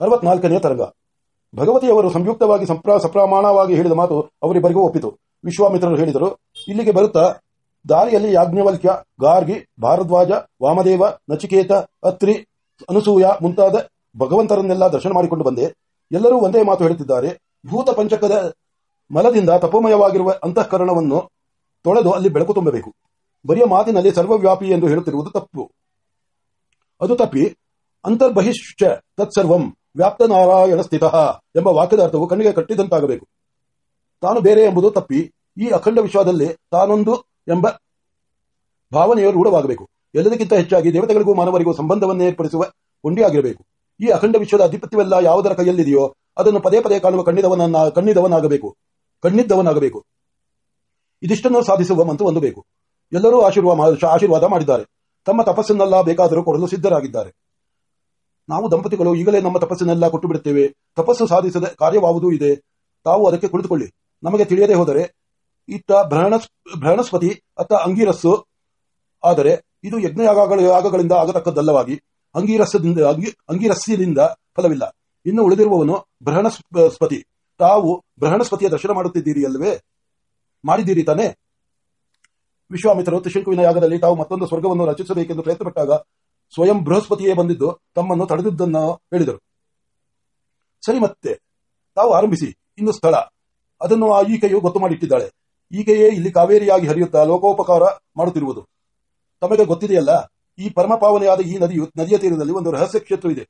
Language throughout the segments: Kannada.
ಅರವತ್ನಾಲ್ಕನೆಯ ತರಂಗ. ಭಗವತಿಯವರು ಸಂಯುಕ್ತವಾಗಿ ಸಂಪ್ರ, ಸಪ್ರಮಾಣವಾಗಿ ಹೇಳಿದ ಮಾತು ಅವರಿಬ್ಬರಿಗೂ ಒಪ್ಪಿತು. ವಿಶ್ವಾಮಿತ್ರರು ಹೇಳಿದರು, ಇಲ್ಲಿಗೆ ಬರುತ್ತಾ? ದಾರಿಯಲ್ಲಿ ಯಾಜ್ಞವಲ್ಕ್ಯ, ಗಾರ್ಗಿ, ಭಾರದ್ವಾಜ, ವಾಮದೇವ, ನಚಿಕೇತ, ಅತ್ರಿ, ಅನುಸೂಯ ಮುಂತಾದ ಭಗವಂತರನ್ನೆಲ್ಲ ದರ್ಶನ ಮಾಡಿಕೊಂಡು ಬಂದೆ. ಎಲ್ಲರೂ ಒಂದೇ ಮಾತು ಹೇಳುತ್ತಿದ್ದಾರೆ. ಭೂತ ಪಂಚಕದ ಮಲದಿಂದ ತಪೋಮಯವಾಗಿರುವ ಅಂತಃಕರಣವನ್ನು ತೊಳೆದು ಅಲ್ಲಿ ಬೆಳಕು ತುಂಬಬೇಕು. ಬರಿಯ ಮಾತಿನಲ್ಲಿ ಸರ್ವವ್ಯಾಪಿ ಎಂದು ಹೇಳುತ್ತಿರುವುದು ತಪ್ಪು. ಅದು ತಪ್ಪಿ. ಅಂತರ್ಬಹಿಶ್ಚ ತತ್ಸರ್ವಂ. ವ್ಯಾಪ್ತ ನಾರಾಯಣ ಸ್ಥಿತ ಎಂಬ ವಾಕ್ಯದ ಅರ್ಥವು ಕಣ್ಣಿಗೆ ಕಟ್ಟಿದಂತಾಗಬೇಕು. ತಾನು ಬೇರೆ ಎಂಬುದು ತಪ್ಪಿ, ಈ ಅಖಂಡ ವಿಶ್ವದಲ್ಲಿ ತಾನೊಂದು ಎಂಬ ಭಾವನೆಯು ರೂಢವಾಗಬೇಕು. ಎಲ್ಲದಕ್ಕಿಂತ ಹೆಚ್ಚಾಗಿ ದೇವತೆಗಳಿಗೂ ಮಾನವರಿಗೂ ಸಂಬಂಧವನ್ನು ಏರ್ಪಡಿಸುವ ಗುಂಡಿಯಾಗಿರಬೇಕು ಈ ಅಖಂಡ ವಿಶ್ವದ ಅಧಿಪತ್ಯವೆಲ್ಲ ಯಾವುದರ ಕೈಯಲ್ಲಿದೆಯೋ ಅದನ್ನು ಪದೇ ಪದೇ ಕಾಣುವ ಕಣ್ಣಿದವನನ್ನ ಕಣ್ಣಿದವನಾಗಬೇಕು. ಕಣ್ಣಿದ್ದವನಾಗಬೇಕು. ಇದಿಷ್ಟನ್ನು ಸಾಧಿಸುವ ಮಂತು ಒಂದು ಬೇಕು ಎಲ್ಲರೂ ಆಶೀರ್ವಾದ ಆಶೀರ್ವಾದ ಮಾಡಿದ್ದಾರೆ. ತಮ್ಮ ತಪಸ್ಸನ್ನೆಲ್ಲ ಬೇಕಾದರೂ ಕೊಡಲು ಸಿದ್ಧರಾಗಿದ್ದಾರೆ. ನಾವು ದಂಪತಿಗಳು ಈಗಲೇ ನಮ್ಮ ತಪಸ್ಸನ್ನೆಲ್ಲ ಕೊಟ್ಟು ಬಿಡುತ್ತೇವೆ ತಪಸ್ಸು ಸಾಧಿಸದ ಕಾರ್ಯವಾವುದೂ ಇದೆ. ತಾವು ಅದಕ್ಕೆ ಕುಳಿತುಕೊಳ್ಳಿ. ನಮಗೆ ತಿಳಿಯದೆ ಹೋದರೆ, ಇತ್ತ ಭ್ರಹಣಸ್ಪತಿ, ಅತ್ತ ಅಂಗೀರಸ್ಸು, ಆದರೆ ಇದು ಯಜ್ಞಯಾಗಗಳಿಂದ ಯಾಗಗಳಿಂದ ಆಗತಕ್ಕದ್ದಲ್ಲವಾಗಿ ಅಂಗೀರಸದಿಂದ ಅಂಗಿ- ಅಂಗೀರಸ್ಯದಿಂದ ಫಲವಿಲ್ಲ. ಇನ್ನು ಉಳಿದಿರುವವನು ಬೃಹಣಸ್ಪತಿ ತಾವು ಬೃಹಣಸ್ಪತಿಯ ದರ್ಶನ ಮಾಡುತ್ತಿದ್ದೀರಿ ಅಲ್ವೇ ಮಾಡಿದ್ದೀರಿ ತಾನೆ? ವಿಶ್ವಾಮಿತ್ರರು ತ್ರಿಶಂಕುವಿನ ಯಾಗದಲ್ಲಿ ತಾವು ಮತ್ತೊಂದು ಸ್ವರ್ಗವನ್ನು ರಚಿಸಬೇಕೆಂದು ಪ್ರಯತ್ನಪಟ್ಟಾಗ ಸ್ವಯಂ ಬೃಹಸ್ಪತಿಯೇ ಬಂದಿದ್ದು, ತಮ್ಮನ್ನು ತಡೆದಿದ್ದನ್ನು ಹೇಳಿದರು. ಸರಿ ಮತ್ತೆ, ತಾವು ಆರಂಭಿಸಿ, ಇನ್ನು ಸ್ಥಳ. ಅದನ್ನು ಆ ಈಕೆಯು ಗೊತ್ತು ಮಾಡಿಟ್ಟಿದ್ದಾಳೆ. ಈಕೆಯೇ ಇಲ್ಲಿ ಕಾವೇರಿಯಾಗಿ ಹರಿಯುತ್ತಾ ಲೋಕೋಪಕಾರ ಮಾಡುತ್ತಿರುವುದು. ತಮಗೆ ಗೊತ್ತಿದೆಯಲ್ಲ, ಈ ಪರಮಪಾವನೆಯಾದ ಈ ನದಿಯು, ನದಿಯ ತೀರದಲ್ಲಿ ಒಂದು ರಹಸ್ಯ ಕ್ಷೇತ್ರವಿದೆ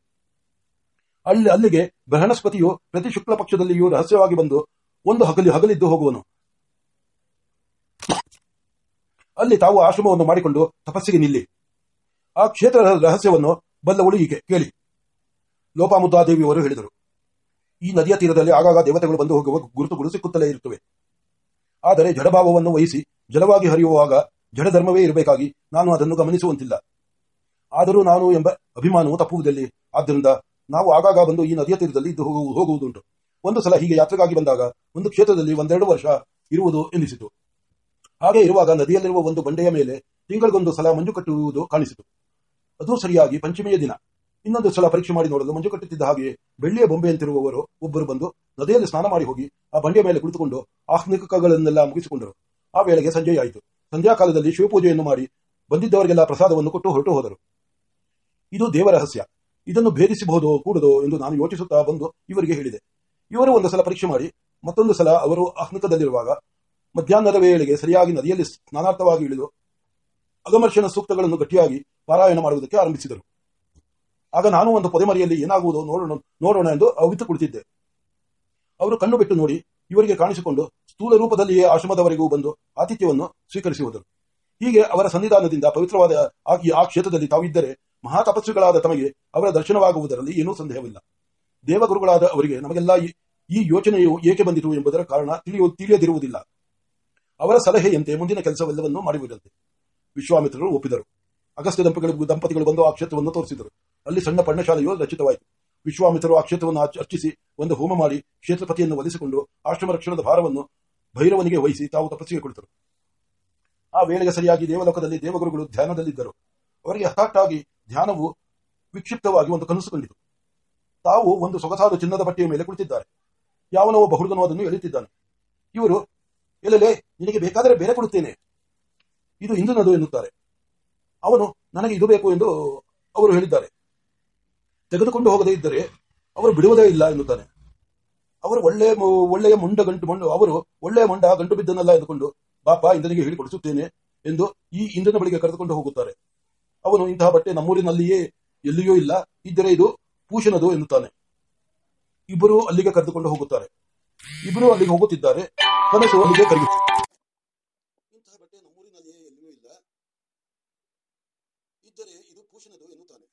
ಅಲ್ಲಿ, ಅಲ್ಲಿಗೆ ಬೃಹಣಸ್ಪತಿಯು ಪ್ರತಿ ಶುಕ್ಲ ಪಕ್ಷದಲ್ಲಿಯೂ ರಹಸ್ಯವಾಗಿ ಬಂದು ಒಂದು ಹಗಲಿ ಹಗಲಿದ್ದು ಹೋಗುವನು. ಅಲ್ಲಿ ತಾವು ಆಶ್ರಮವನ್ನು ಮಾಡಿಕೊಂಡು ತಪಸ್ಸಿಗೆ ನಿಲ್ಲಿ. ಆ ಕ್ಷೇತ್ರ ರಹಸ್ಯವನ್ನು ಬಲ್ಲವಳು ಈಕೆ ಕೇಳಿ. ಲೋಪಾಮುದ್ದಾದೇವಿಯವರು ಹೇಳಿದರು. ಈ ನದಿಯ ತೀರದಲ್ಲಿ ಆಗಾಗ ದೇವತೆಗಳು ಬಂದು ಹೋಗುವ ಗುರುತುಗಳು ಸಿಕ್ಕುತ್ತಲೇ ಇರುತ್ತವೆ. ಆದರೆ ಜಡಭಾವವನ್ನು ವಹಿಸಿ ಜಲವಾಗಿ ಹರಿಯುವಾಗ ಜಡಧರ್ಮವೇ ಇರಬೇಕಾಗಿ ನಾನು ಅದನ್ನು ಗಮನಿಸುವಂತಿಲ್ಲ. ಆದರೂ ನಾನು ಎಂಬ ಅಭಿಮಾನವು ತಪ್ಪುವುದಲ್ಲಿ. ಆದ್ದರಿಂದ ನಾವು ಆಗಾಗ ಬಂದು ಈ ನದಿಯ ತೀರದಲ್ಲಿ ಇದ್ದು ಹೋಗು- ಹೋಗುವುದುಂಟು. ಒಂದು ಸಲ ಹೀಗೆ ಯಾತ್ರೆಗಾಗಿ ಬಂದಾಗ ಒಂದು ಕ್ಷೇತ್ರದಲ್ಲಿ ಒಂದೆರಡು ವರ್ಷ ಇರುವುದು ಎನಿಸಿತು. ಹಾಗೆ ಇರುವಾಗ ನದಿಯಲ್ಲಿರುವ ಒಂದು ಬಂಡೆಯ ಮೇಲೆ ತಿಂಗಳಿಗೊಂದು ಸಲ ಮಂಜು ಕಟ್ಟುವುದು ಕಾಣಿಸಿತು. ಅದು ಸರಿಯಾಗಿ ಪಂಚಮಿಯ ದಿನ. ಇನ್ನೊಂದು ಸಲ ಪರೀಕ್ಷೆ ಮಾಡಿ ನೋಡಲು ಮಂಜು ಕಟ್ಟುತ್ತಿದ್ದ ಹಾಗೆ ಬೆಳ್ಳಿಯ ಬೊಂಬೆಯಂತಿರುವವರು ಒಬ್ಬರು ಬಂದು ನದಿಯಲ್ಲಿ ಸ್ನಾನ ಮಾಡಿ ಹೋಗಿ ಆ ಬಂಡೆಯ ಮೇಲೆ ಕುಳಿತುಕೊಂಡು ಆಹ್ನಿಕಗಳನ್ನೆಲ್ಲ ಮುಗಿಸಿಕೊಂಡರು. ಆ ವೇಳೆಗೆ ಸಂಜೆಯಾಯಿತು ಸಂಧ್ಯಾಕಾಲದಲ್ಲಿ ಶಿವಪೂಜೆಯನ್ನು ಮಾಡಿ ಬಂದಿದ್ದವರಿಗೆಲ್ಲ ಪ್ರಸಾದವನ್ನು ಕೊಟ್ಟು ಹೊರಟು ಹೋದರು. ಇದು ದೇವರಹಸ್ಯ ಇದನ್ನು ಭೇದಿಸಬಹುದು ಕೂಡದು ಎಂದು ನಾನು ಯೋಚಿಸುತ್ತಾ ಬಂದು ಇವರಿಗೆ ಹೇಳಿದೆ. ಇವರು ಒಂದು ಸಲ ಪರೀಕ್ಷೆ ಮಾಡಿ ಮತ್ತೊಂದು ಸಲ ಅವರು ಆಹ್ನಿಕದಲ್ಲಿರುವಾಗ ಮಧ್ಯಾಹ್ನದ ವೇಳೆಗೆ ಸರಿಯಾಗಿ ನದಿಯಲ್ಲಿ ಸ್ನಾನಾರ್ಥವಾಗಿ ಇಳಿದು ಅಗಮರ್ಶನ ಸೂಕ್ತಗಳನ್ನು ಗಟ್ಟಿಯಾಗಿ ಪಾರಾಯಣ ಮಾಡುವುದಕ್ಕೆ ಆರಂಭಿಸಿದರು. ಆಗ ನಾನು ಒಂದು ಪೊದೆಮರಿಯಲ್ಲಿ ಏನಾಗುವುದು ನೋಡೋಣ ನೋಡೋಣ ಎಂದು ಅವಿತು ಕುಳಿತಿದ್ದೆ. ಅವರು ಕಣ್ಣು ಬಿಟ್ಟು ನೋಡಿ ಇವರಿಗೆ ಕಾಣಿಸಿಕೊಂಡು ಸ್ಥೂಲ ರೂಪದಲ್ಲಿಯೇ ಆಶ್ರಮದವರೆಗೂ ಬಂದು ಆತಿಥ್ಯವನ್ನು ಸ್ವೀಕರಿಸುವುದರು. ಹೀಗೆ ಅವರ ಸನ್ನಿಧಾನದಿಂದ ಪವಿತ್ರವಾದ ಆ ಕ್ಷೇತ್ರದಲ್ಲಿ ತಾವಿದ್ದರೆ ಮಹಾತಪಸ್ವಿಗಳಾದ ತಮಗೆ ಅವರ ದರ್ಶನವಾಗುವುದರಲ್ಲಿ ಏನೂ ಸಂದೇಹವಿಲ್ಲ. ದೇವಗುರುಗಳಾದ ಅವರಿಗೆ ನಮಗೆಲ್ಲ ಈ- ಈ ಯೋಚನೆಯು ಏಕೆ ಬಂದಿತು ಎಂಬುದರ ಕಾರಣ ತಿಳಿಯು, ತಿಳಿಯದಿರುವುದಿಲ್ಲ. ಅವರ ಸಲಹೆಯಂತೆ ಮುಂದಿನ ಕೆಲಸವೆಲ್ಲವನ್ನೂ ಮಾಡಿಬಿಡುತ್ತೆ ವಿಶ್ವಾಮಿತ್ರರು ಒಪ್ಪಿದರು. ಅಗಸ್ತ್ಯ ದಂಪತಿಗಳು ದಂಪತಿಗಳು ಬಂದು ಆ ಕ್ಷೇತ್ರವನ್ನು ತೋರಿಸಿದರು. ಅಲ್ಲಿ ಸಣ್ಣ ಪರ್ಣಶಾಲೆಯು ರಚಿತವಾಯಿತು. ವಿಶ್ವಾಮಿತ್ರರು ಆ ಕ್ಷೇತ್ರವನ್ನು ಅರ್ಚ- ಅರ್ಚಿಸಿ ಒಂದು ಹೋಮ ಮಾಡಿ ಕ್ಷೇತ್ರಪತಿಯನ್ನು ವಧಿಸಿಕೊಂಡು ಆಶ್ರಮ ರಕ್ಷಣದ ಭಾರವನ್ನು ಭೈರವನಿಗೆ ವಹಿಸಿ ತಾವು ತಪಸ್ಸಿಗೆ ಕುಳಿತರು. ಆ ವೇಳೆಗೆ ಸರಿಯಾಗಿ ದೇವಲೋಕದಲ್ಲಿ ದೇವಗುರುಗಳು ಧ್ಯಾನದಲ್ಲಿದ್ದರು. ಅವರಿಗೆ ಹಠಾತ್ತಾಗಿ ಧ್ಯಾನವು ವಿಕ್ಷಿಪ್ತವಾಗಿ ಒಂದು ಕನಸು ಕಂಡಿತು. ತಾವು ಒಂದು ಸೊಗಸಾದ ಚಿನ್ನದ ಬಟ್ಟೆಯ ಮೇಲೆ ಕುಳಿತಿದ್ದಾರೆ. ಯಾವನೋ ಒಬ್ಬ ಅದನ್ನು ಎಳೆಯುತ್ತಿದ್ದಾನೆ. ಇವರು, ಎಲ್ಲಲೇ, ನಿನಗೆ ಬೇಕಾದರೆ ಬೇರೆ ಕೊಡುತ್ತೇನೆ. ಇದು ಇಂದ್ರನದು ಎನ್ನುತ್ತಾರೆ. ಅವನು ನನಗೆ ಇದು ಬೇಕು ಎಂದು ಅವರು ಹೇಳಿದ್ದಾರೆ. ತೆಗೆದುಕೊಂಡು ಹೋಗದೇ ಇದ್ದರೆ ಅವರು ಬಿಡುವುದೇ ಇಲ್ಲ ಎನ್ನುತ್ತಾನೆ. ಅವರು ಒಳ್ಳೆಯ ಒಳ್ಳೆಯ ಮುಂಡ ಗಂಟು ಮಂಡು ಅವರು ಒಳ್ಳೆಯ ಮುಂಡ ಗಂಟು ಬಿದ್ದನಲ್ಲ ಎಂದುಕೊಂಡು, ಬಾಪ ಇಂದನಿಗೆ ಹೇಳಿಕೊಡಿಸುತ್ತೇನೆ ಎಂದು ಈ ಇಂದ್ರನ ಬಳಿಗೆ ಕರೆದುಕೊಂಡು ಹೋಗುತ್ತಾರೆ. ಅವನು ಇಂತಹ ಬಟ್ಟೆ ನಮ್ಮೂರಿನಲ್ಲಿಯೇ ಎಲ್ಲಿಯೂ ಇಲ್ಲ, ಇದ್ದರೆ ಇದು ಪೂಷಣದು ಎನ್ನುತ್ತಾನೆ. ಇಬ್ಬರು ಅಲ್ಲಿಗೆ ಕರೆದುಕೊಂಡು ಹೋಗುತ್ತಾರೆ. ಇಬ್ಬರು ಅಲ್ಲಿಗೆ ಹೋಗುತ್ತಿದ್ದಾರೆ. ಕನಸು ಅಲ್ಲಿಗೆ ಕರೆಯುತ್ತೆ ಇಂತಹ ಬಟ್ಟೆ ನಮ್ಮೂರಿನಲ್ಲಿಯೇ ಎಲ್ಲಿಯೂ ಇಲ್ಲ ಇದ್ದರೆ ಇದು ಪೂಷಣದು ಎನ್ನುತ್ತಾನೆ.